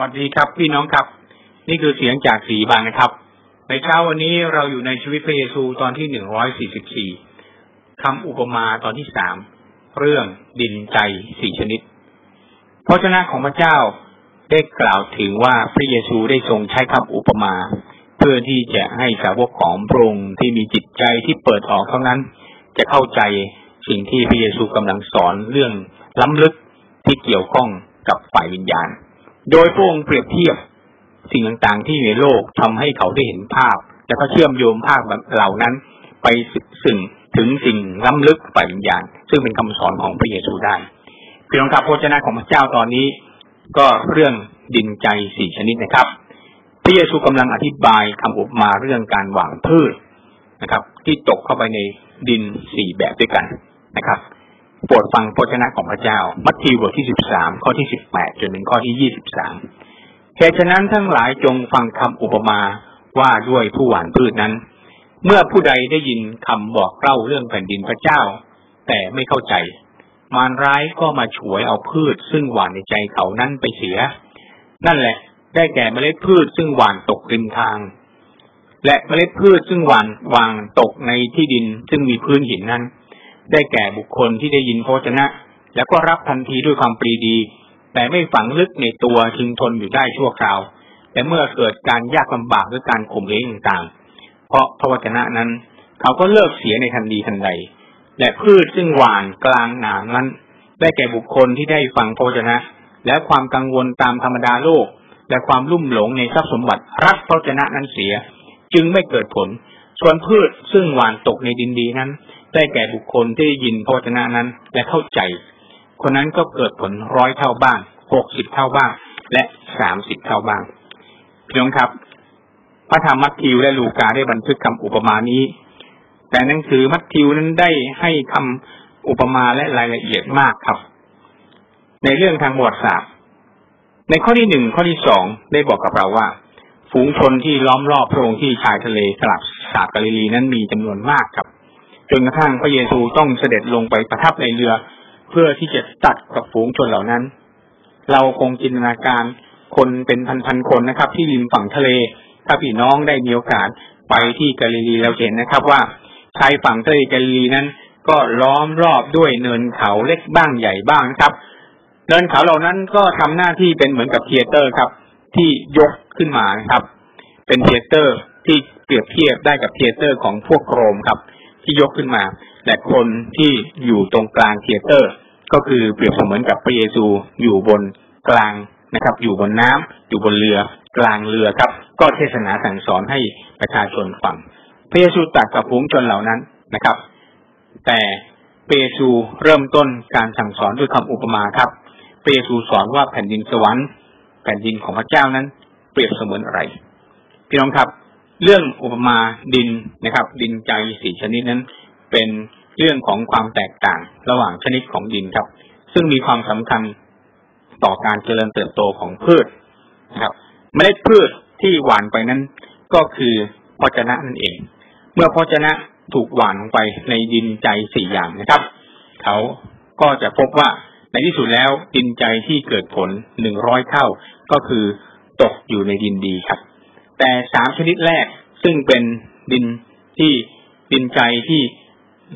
วัสดีครับพี่น้องครับ นี่คือเสียงจากสีบางนะครับ ในเช้าวันนี้เราอยู่ในชีวิตพระเยซูตอนที่หนึ่งร้อยสี่สิบสี่คำอุปมาตอนที่สามเรื่องดินใจสี่ชนิดพระเจ้าของพระเจ้าได้กล่าวถึงว่าพระเยซูได้ทรงใช้คำอุปมา เพื่อที่จะให้สาวกของพระองค์ที่มีจิตใจที่เปิดออกเท่านั้น จะเข้าใจสิ่งที่พระเยซูกำลังสอนเรื่องล้ำลึกที่เกี่ยวข้องกับฝ่ายวิญญาณ โดยพระองค์เปรียบเทียบสิ่งต่างๆ ที่ในโลกทำให้เขาได้เห็นภาพ แล้วก็เชื่อมโยงภาพเหล่านั้น ไปสึ่งถึงสิ่งล้ำลึกฝ่ายวิญญาณ ซึ่งเป็นคำสอนของพระเยซูได้พี่น้องครับพระเจ้าของพระเจ้าตอนนี้ ก็เรื่องดินใจสี่ชนิดนะครับ พระเยซูกำลังอธิบายคำอุปมาเรื่องการหว่างพืชนะครับ ที่ตกเข้าไปในดินสี่แบบด้วยกันนะครับ โปรดฟังพระเจ้าของพระเจ้า มัทธิวบทที่สิบสามข้อที่สิบแปดจนถึงข้อที่ยี่สิบสามเหตุฉะนั้นทั้งหลายจงฟังคำอุปมาว่าด้วยผู้หว่านพืชนั้น เมื่อผู้ใดได้ยินคำบอกเล่าเรื่องแผ่นดินพระเจ้า แต่ไม่เข้าใจ มารร้ายก็มาฉวยเอาพืชซึ่งหว่านในใจเขานั้นไปเสีย นั่นแหละ ได้แก่เมล็ดพืชซึ่งหว่านตกริมทาง และเมล็ดพืชซึ่งหว่านวางตกในที่ดินซึ่งมีพื้นหินนั้น ได้แก่บุคคลที่ได้ยินพระชนะ แล้วก็รับทันทีด้วยความปรีดี แต่ไม่ฝังลึกในตัวจึงทนอยู่ได้ชั่วคราว แต่เมื่อเกิดการยากลำบากหรือการข่มเหงต่างๆ เพราะพระวจนะนั้น เขาก็เลิกเสียในทันทีทันใด และพืชซึ่งหวานกลางหนามนั้น ได้แก่บุคคลที่ได้ฟังพระวจนะ และความกังวลตามธรรมดาโลก และความลุ่มหลงในทรัพย์สมบัติรักพระวจนะนั้นเสีย จึงไม่เกิดผลส่วนพืชซึ่งหวานตกในดินดีนั้น ได้แก่บุคคลที่ยินพระวจนะนั้น และเข้าใจ คนนั้นก็เกิดผลร้อยเท่าบ้างหกสิบเท่าบ้าง และสามสิบเท่าบ้างพี่น้องครับ พระธรรมมัทธิวและลูกาได้บันทึกคำอุปมานี้ แต่หนังสือมัทธิวนั้นได้ให้คำอุปมาและรายละเอียดมากครับ ในเรื่องทางประวัติศาสตร์ในข้อที่หนึ่งข้อที่สองได้บอกกับเราว่า ฝูงชนที่ล้อมรอบพระองค์ที่ชายทะเลสลับสาบกาลิลีนั้นมีจำนวนมากครับ จนกระทั่งพระเยซูต้องเสด็จลงไปประทับในเรือ เพื่อที่จะตัดกับฝูงชนเหล่านั้น เราคงจินตนาการคนเป็นพันๆคนนะครับ ที่ริมฝั่งทะเล ถ้าพี่น้องได้มีโอกาสไปที่กาลิลีเราเห็นนะครับว่าชายฝั่งทะเลกาลิลีนั้น ก็ล้อมรอบด้วยเนินเขาเล็กบ้างใหญ่บ้างนะครับ เนินเขาเหล่านั้นก็ทำหน้าที่เป็นเหมือนกับ theater ครับ ที่ยกขึ้นมานะครับ เป็น theater ที่เปรียบเทียบได้กับ theater ของพวกโรมครับ ที่ยกขึ้นมา และคนที่อยู่ตรงกลาง theater ก็คือเปรียบเสมือนกับพระเยซูอยู่บนกลางนะครับ อยู่บนน้ำอยู่บนเรือกลางเรือครับ ก็เทศนาสั่งสอนให้ประชาชนฟังพระเยซูตัดกับฝูงชนเหล่านั้นนะครับ แต่เปเซูเริ่มต้นการสั่งสอนด้วยคำอุปมาครับเปเซูสอนว่าแผ่นดินสวรรค์แผ่นดินของพระเจ้านั้น เปรียบเสมือนอะไร พี่น้องครับ เรื่องอุปมาดินนะครับ ดินใจสี่ชนิดนั้น เป็นเรื่องของความแตกต่างระหว่างชนิดของดินครับ ซึ่งมีความสำคัญต่อการเจริญเติบโตของพืชนะครับเมล็ดพืชที่หวานไปนั้น ก็คือพอชนะนั่นเอง เมื่อพอชนะถูกหวานลงไปในดินใจสี่อย่างนะครับ เขาก็จะพบว่าในที่สุดแล้วดินใจที่เกิดผลหนึ่งร้อยเท่าก็คือตกอยู่ในดินดีครับ แต่สามชนิดแรกซึ่งเป็นดินที่ดินใจที่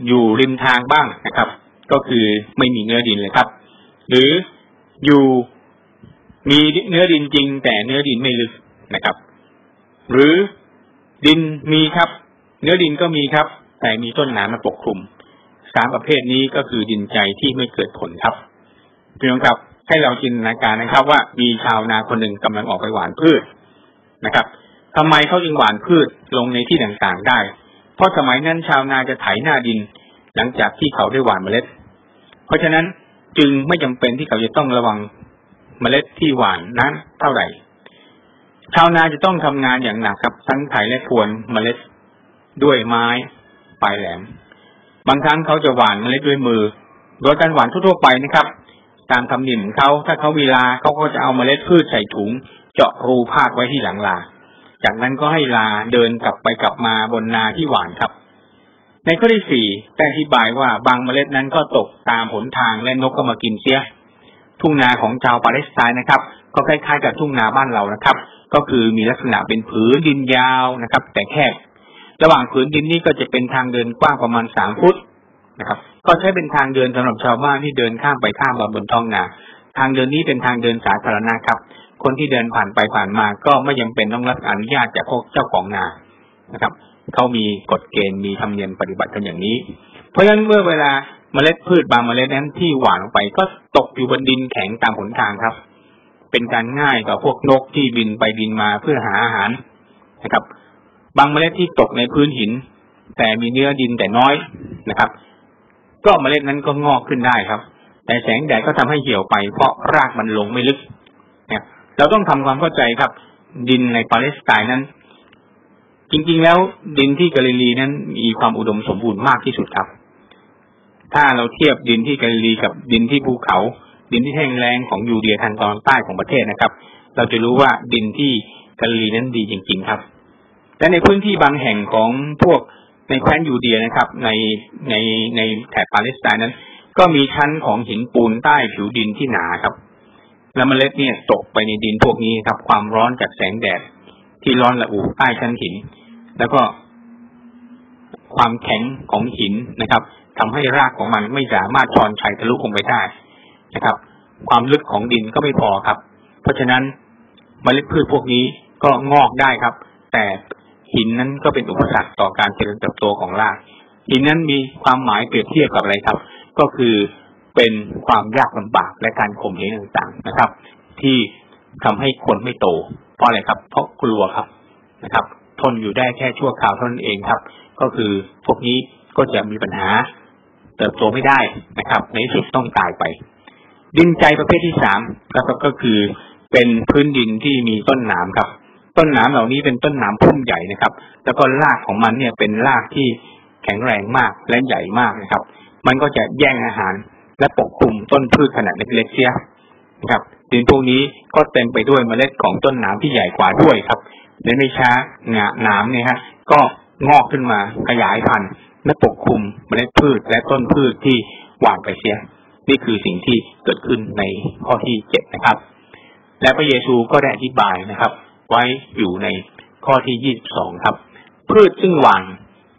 อยู่ริมทางบ้างนะครับ ก็คือไม่มีเนื้อดินเลยครับ หรืออยู่มีเนื้อดินจริง แต่เนื้อดินไม่ลึกนะครับ หรือดินมีครับ เนื้อดินก็มีครับ แต่มีต้นหนามมาปกคลุมสามประเภทนี้ก็คือดินใจที่ไม่เกิดผลครับพี่น้องครับให้เราจินตนาการนะครับ ว่ามีชาวนาคนหนึ่งกำลังออกไปหว่านพืชนะครับ ทำไมเขาจึงหว่านพืชลงในที่ต่างๆได้ เพราะสมัยนั้นชาวนาจะไถหน้าดิน หลังจากที่เขาได้หว่านเมล็ด เพราะฉะนั้นจึงไม่จำเป็นที่เขาจะต้องระวังเมล็ดที่หว่านนั้นเท่าไหร่ ชาวนาจะต้องทำงานอย่างหนักครับทั้งไถและพรวนเมล็ดด้วยไม้ปลายแหลม บางครั้งเขาจะหว่านเมล็ดด้วยมือ โดยการหว่านทั่วๆไปนะครับ ตามทำนิมเขาถ้าเขาเวลาเขาก็จะเอาเมล็ดพืชใส่ถุง เจาะรูพาดไว้ที่หลังลา จากนั้นก็ให้ลาเดินกลับไปกลับมาบนนาที่หวานครับ ในข้อที่สี่แต่อธิบายว่าบางเมล็ดนั้นก็ตกตามหนทางและนกก็มากินเสีย ทุ่งนาของชาวปาเลสไตน์นะครับ ก็คล้ายๆกับทุ่งนาบ้านเรานะครับ ก็คือมีลักษณะเป็นผืนดินยาวนะครับ แต่แคบระหว่างผืนดินนี้ก็จะเป็นทางเดินกว้างประมาณสามฟุตนะครับ ก็ใช้เป็นทางเดินสำหรับชาวบ้านที่เดินข้ามไปข้ามมาบนท้องนา ทางเดินนี้เป็นทางเดินสาธารณะครับ คนที่เดินผ่านไปผ่านมาก็ไม่ยังเป็นต้องรับอนุญาตจากพวกเจ้าของนานะครับเขามีกฎเกณฑ์มีธรรมเนียมปฏิบัติกันอย่างนี้ เพราะฉะนั้นเมื่อเวลาเมล็ดพืชบางเมล็ดนั้นที่หวานลงไปก็ตกอยู่บนดินแข็งตามหนทางครับ เป็นการง่ายต่อพวกนกที่บินไปบินมาเพื่อหาอาหารนะครับ บางเมล็ดที่ตกในพื้นหิน แต่มีเนื้อดินแต่น้อยนะครับ ก็เมล็ดนั้นก็งอกขึ้นได้ครับ แต่แสงแดดก็ทำให้เหี่ยวไปเพราะรากมันลงไม่ลึกเนี่ย เราต้องทำความเข้าใจครับ ดินในปาเลสไตน์นั้น จริงๆแล้วดินที่กาลิลีนั้นมีความอุดมสมบูรณ์มากที่สุดครับ ถ้าเราเทียบดินที่กาลิลีกับดินที่ภูเขา ดินที่แห้งแล้งของยูเดียทางตอนใต้ของประเทศนะครับ เราจะรู้ว่าดินที่กาลิลีนั้นดีจริง ๆ ครับและในพื้นที่บางแห่งของพวกในแคว้นยูเดียนะครับ ในในในแถบปาเลสไตน์นั้น ก็มีชั้นของหินปูนใต้ผิวดินที่หนาครับ และเมล็ดเนี่ยตกไปในดินพวกนี้ครับ ความร้อนจากแสงแดดที่ร้อนระอุใต้ชั้นหิน แล้วก็ความแข็งของหินนะครับทำให้รากของมันไม่สามารถชอนชัยทะลุลงไปได้นะครับ ความลึกของดินก็ไม่พอครับ เพราะฉะนั้นเมล็ดพืชพวกนี้ก็งอกได้ครับ แต่หินนั้นก็เป็นอุปสรรคต่อการเจริญเติบโตของราก หินนั้นมีความหมายเปรียบเทียบกับอะไรครับ ก็คือ เป็นความยากลำบากและการข่มเหงต่างๆนะครับ ที่ทำให้คนไม่โต เพราะอะไรครับ เพราะกลัวครับนะครับ ทนอยู่ได้แค่ชั่วคราวเท่านั้นเองครับ ก็คือพวกนี้ก็จะมีปัญหา เติบโตไม่ได้นะครับ ในที่สุดต้องตายไป ดินใจประเภทที่สามแล้วก็คือเป็นพื้นดินที่มีต้นหนามครับ ต้นหนามเหล่านี้เป็นต้นหนามพุ่มใหญ่นะครับ แล้วก็รากของมันเนี่ยเป็นรากที่แข็งแรงมากและใหญ่มากนะครับ มันก็จะแย่งอาหาร และปกคลุมต้นพืชขนาดเล็กๆเสียนะครับดินพวกนี้ก็เต็มไปด้วยเมล็ดของต้นหนามที่ใหญ่กว่าด้วยครับในไม่ช้าหนาหนามเนี่ยฮะก็งอกขึ้นมาขยายพันธุ์และปกคลุมเมล็ดพืชและต้นพืชที่หว่านไปเสีย นี่คือสิ่งที่เกิดขึ้นในข้อที่เจ็ดนะครับ และพระเยซูก็ได้อธิบายนะครับ ไว้อยู่ในข้อที่ยี่สิบสองครับ พืชซึ่งหว่าน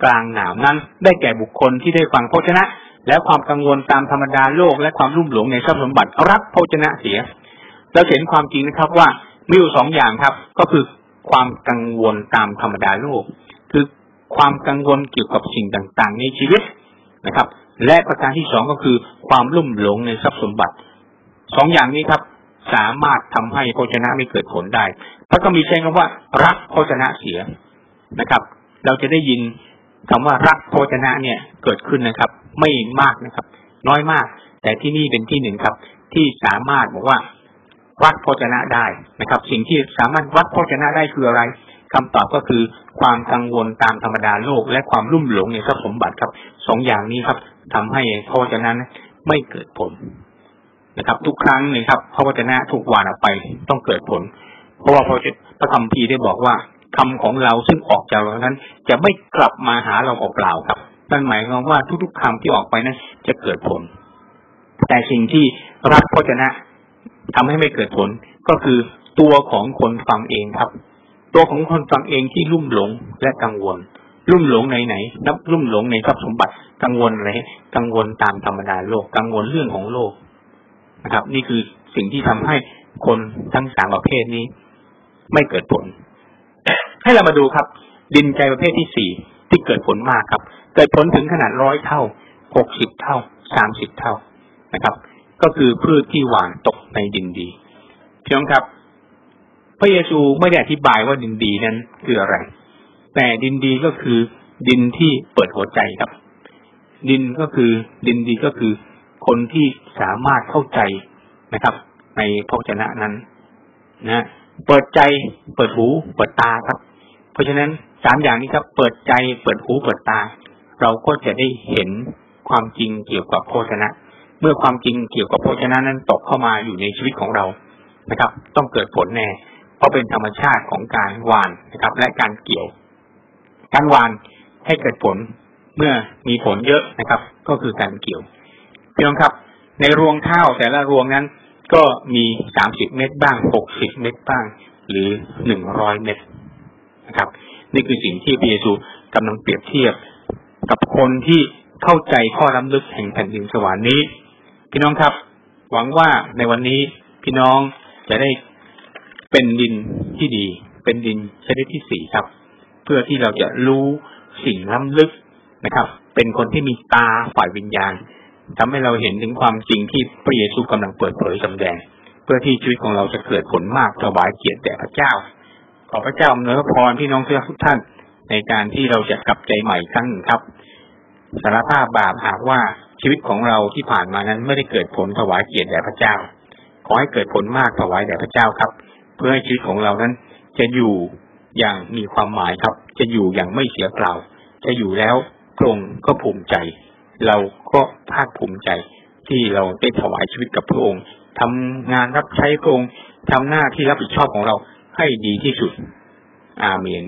กลางหนามนั้นได้แก่บุคคลที่ได้ฟังพระชนะ และความกังวลตามธรรมดาโลกและความรุ่มหลงในทรัพย์สมบัติรักพระชนะเสียเราเห็นความจริงนะครับว่ามีอยู่สองอย่างครับ ก็คือความกังวลตามธรรมดาโลก คือความกังวลเกี่ยวกับสิ่งต่างๆ ในชีวิตนะครับ และประการที่สองก็คือความลุ่มหลงในทรัพย์สมบัติสองอย่างนี้ครับ สามารถทำให้โภชนะไม่เกิดผลได้พระก็มีใช้คำว่า รักโภชนะเสียนะครับ เราจะได้ยิน คำว่ารักโภชนะเนี่ยเกิดขึ้นนะครับ ไม่มากนะครับ น้อยมาก แต่ที่นี่เป็นที่หนึ่งครับ ที่สามารถบอกว่า วัดโภชนะได้นะครับ สิ่งที่สามารถวัดโภชนะได้คืออะไรคำตอบก็คือความกังวลตามธรรมดาโลก และความรุ่มหลงในทรัพย์สมบัติครับสองอย่างนี้ครับทำให้โภชนะไม่เกิดผลนะครับ ทุกครั้งนะครับพระวจนะถูกวานออกไปต้องเกิดผล เพราะว่าพระพระคำพีได้บอกว่า คำของเราซึ่งออกจากเรานั้น จะไม่กลับมาหาเราเปล่าครับนั่นหมายความว่าทุกๆคำที่ออกไปนั้นจะเกิดผล แต่สิ่งที่รับพจนะทำให้ไม่เกิดผล ก็คือตัวของคนฟังเองครับ ตัวของคนฟังเองที่ลุ่มหลงและกังวล ลุ่มหลงในไหนนับลุ่มหลงในทรัพย์สมบัติกังวลอะไรกังวลตามธรรมดาโลกกังวลเรื่องของโลกนะครับ นี่คือสิ่งที่ทำให้คนทั้งสามประเภทนี้ ไม่เกิดผล ให้เรามาดูครับ ดินใจประเภทที่สี่ที่เกิดผลมากครับ เกิดผลถึงขนาดร้อยเท่าหกสิบเท่าสามสิบเท่านะครับ ก็คือพืชที่หวานตกในดินดีพี่น้องครับ พระเยซูไม่ได้อธิบายว่าดินดีนั้นคืออะไร แต่ดินดีก็คือดินที่เปิดหัวใจครับ ดินก็คือดินดีก็คือคนที่สามารถเข้าใจนะครับ ในพระชนะนั้นนะเปิดใจเปิดหูเปิดตาครับ เพราะฉะนั้นสามอย่างนี้ครับเปิดใจเปิดหูเปิดตา เราก็จะได้เห็นความจริงเกี่ยวกับโภชนะ เมื่อความจริงเกี่ยวกับโภชนะนั้นตกเข้ามาอยู่ในชีวิตของเรานะครับ ต้องเกิดผลแน่ เพราะเป็นธรรมชาติของการหวานนะครับ และการเกี่ยว การหวานให้เกิดผลเมื่อมีผลเยอะนะครับ ก็คือการเกี่ยวพี่น้องครับ ในรวงข้าวแต่ละรวงนั้น ก็มีสามสิบเม็ดบ้างหกสิบเม็ดบ้าง หรือหนึ่งร้อยเม็ด นะครับ นี่คือสิ่งที่พระเยซูกำลังเปรียบเทียบกับคนที่เข้าใจข้อล้ำลึกแห่งแผ่นดินสวรรค์นี้ พี่น้องครับ หวังว่าในวันนี้พี่น้องจะได้เป็นดินที่ดี เป็นดินชนิดที่สี่ครับ เพื่อที่เราจะรู้สิ่งล้ำลึกนะครับ เป็นคนที่มีตาฝ่ายวิญญาณทำให้เราเห็นถึงความจริงที่พระเยซูกำลังเปิดเผยสำแดง เพื่อที่ชีวิตของเราจะเกิดผลมากถวายเกียรติแด่พระเจ้า ขอพระเจ้าอำนวยพรพี่น้องเชื่อทุกท่าน ในการที่เราจะกลับใจใหม่ครั้งหนึ่งครับสารภาพบาปหากว่าชีวิตของเราที่ผ่านมานั้นไม่ได้เกิดผลถวายเกียรติแด่พระเจ้า ขอให้เกิดผลมากถวายแด่พระเจ้าครับ เพื่อให้ชีวิตของเรานั้น จะอยู่อย่างมีความหมายครับ จะอยู่อย่างไม่เสียเปล่า จะอยู่แล้วพระองค์ก็ภูมิใจ เราก็ภาคภูมิใจ ที่เราได้ถวายชีวิตกับพระองค์ทำงานรับใช้พระองค์ทำหน้าที่รับผิดชอบของเรา ให้ดีที่สุด อาเมน